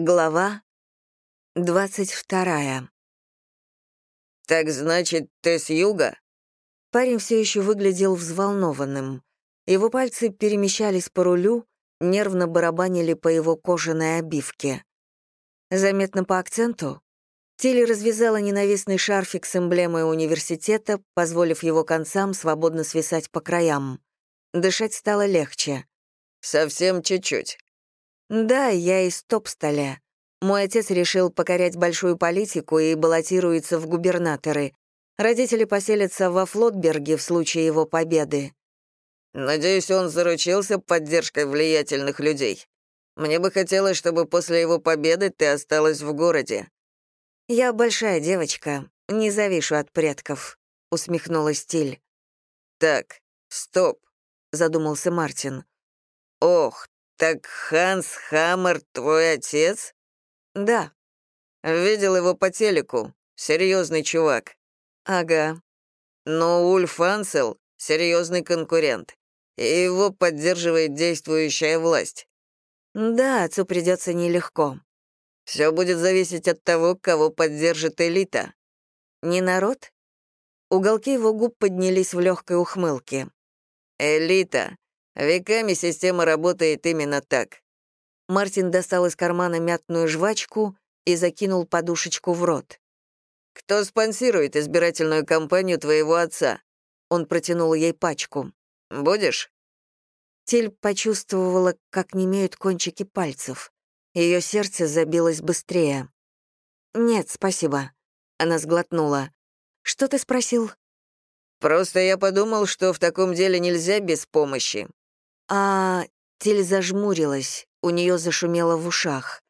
Глава двадцать вторая. «Так значит, ты с юга?» Парень все еще выглядел взволнованным. Его пальцы перемещались по рулю, нервно барабанили по его кожаной обивке. Заметно по акценту? Тилли развязала ненавистный шарфик с эмблемой университета, позволив его концам свободно свисать по краям. Дышать стало легче. «Совсем чуть-чуть. Да, я из Топстоля. Мой отец решил покорять большую политику и баллотируется в губернаторы. Родители поселятся во Флотберге в случае его победы. Надеюсь, он заручился поддержкой влиятельных людей. Мне бы хотелось, чтобы после его победы ты осталась в городе. Я большая девочка, не завишу от предков, усмехнулась Тиль. Так, стоп, задумался Мартин. Ох, «Так Ханс Хаммер твой отец?» «Да». «Видел его по телеку. Серьезный чувак». «Ага». «Но Ульф Ансел — серьезный конкурент, и его поддерживает действующая власть». «Да, отцу придется нелегко». «Все будет зависеть от того, кого поддержит элита». «Не народ?» Уголки его губ поднялись в легкой ухмылке. «Элита Веками система работает именно так. Мартин достал из кармана мятную жвачку и закинул подушечку в рот. «Кто спонсирует избирательную кампанию твоего отца?» Он протянул ей пачку. «Будешь?» Тель почувствовала, как немеют кончики пальцев. Ее сердце забилось быстрее. «Нет, спасибо». Она сглотнула. «Что ты спросил?» «Просто я подумал, что в таком деле нельзя без помощи. А Тель зажмурилась, у нее зашумело в ушах.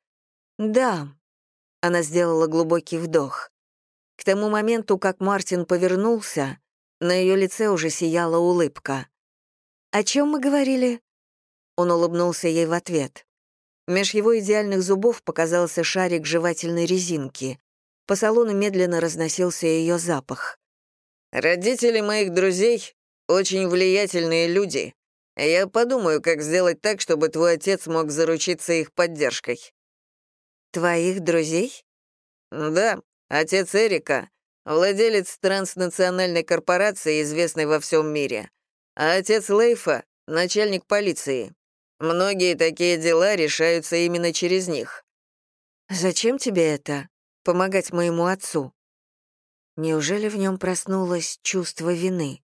«Да». Она сделала глубокий вдох. К тому моменту, как Мартин повернулся, на ее лице уже сияла улыбка. «О чем мы говорили?» Он улыбнулся ей в ответ. Меж его идеальных зубов показался шарик жевательной резинки. По салону медленно разносился ее запах. «Родители моих друзей — очень влиятельные люди. Я подумаю, как сделать так, чтобы твой отец мог заручиться их поддержкой». «Твоих друзей?» «Да, отец Эрика, владелец транснациональной корпорации, известной во всем мире, а отец Лейфа — начальник полиции. Многие такие дела решаются именно через них». «Зачем тебе это? Помогать моему отцу?» Неужели в нем проснулось чувство вины?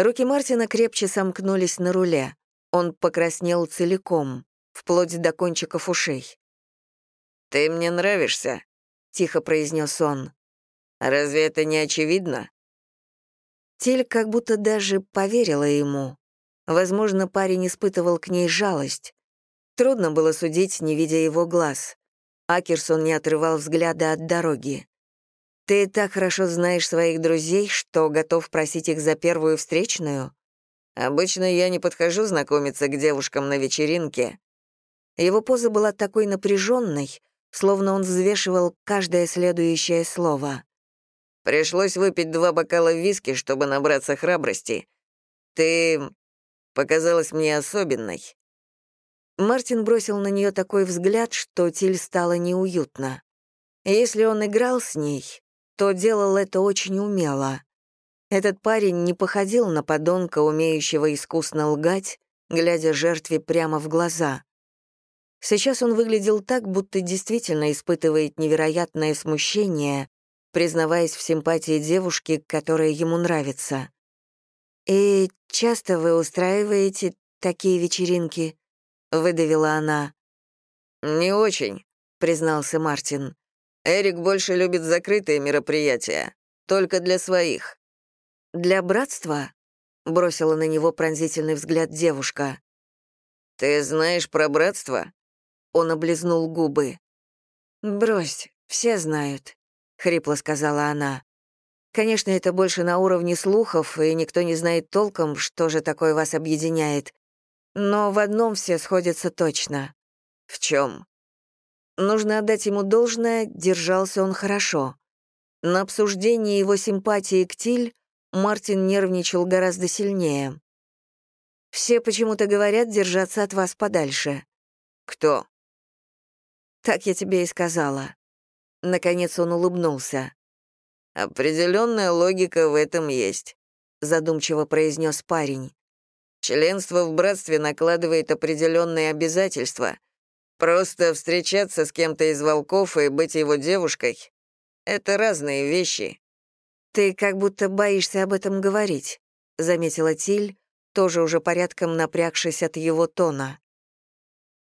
Руки Мартина крепче сомкнулись на руле. Он покраснел целиком, вплоть до кончиков ушей. «Ты мне нравишься», — тихо произнес он. «Разве это не очевидно?» Тель как будто даже поверила ему. Возможно, парень испытывал к ней жалость. Трудно было судить, не видя его глаз. Акерсон не отрывал взгляда от дороги. Ты так хорошо знаешь своих друзей, что готов просить их за первую встречную? Обычно я не подхожу знакомиться к девушкам на вечеринке. Его поза была такой напряженной, словно он взвешивал каждое следующее слово. Пришлось выпить два бокала виски, чтобы набраться храбрости. Ты показалась мне особенной. Мартин бросил на нее такой взгляд, что Тиль стало неуютно. Если он играл с ней, то делал это очень умело. Этот парень не походил на подонка, умеющего искусно лгать, глядя жертве прямо в глаза. Сейчас он выглядел так, будто действительно испытывает невероятное смущение, признаваясь в симпатии девушки, которая ему нравится. «И часто вы устраиваете такие вечеринки?» — выдавила она. «Не очень», — признался Мартин. Эрик больше любит закрытые мероприятия, только для своих». «Для братства?» — бросила на него пронзительный взгляд девушка. «Ты знаешь про братство?» Он облизнул губы. «Брось, все знают», — хрипло сказала она. «Конечно, это больше на уровне слухов, и никто не знает толком, что же такое вас объединяет. Но в одном все сходятся точно». «В чем?» Нужно отдать ему должное, держался он хорошо. На обсуждении его симпатии к Тиль Мартин нервничал гораздо сильнее. «Все почему-то говорят держаться от вас подальше». «Кто?» Так я тебе и сказала». Наконец он улыбнулся. «Определенная логика в этом есть», — задумчиво произнес парень. «Членство в братстве накладывает определенные обязательства. Просто встречаться с кем-то из волков и быть его девушкой — это разные вещи». «Ты как будто боишься об этом говорить», — заметила Тиль, тоже уже порядком напрягшись от его тона.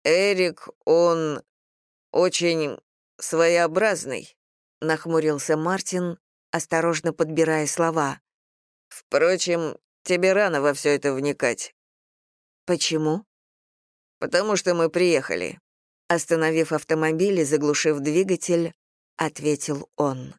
«Эрик, он очень своеобразный», — нахмурился Мартин, осторожно подбирая слова. «Впрочем, тебе рано во все это вникать». «Почему?» «Потому что мы приехали», — остановив автомобиль и заглушив двигатель, ответил он.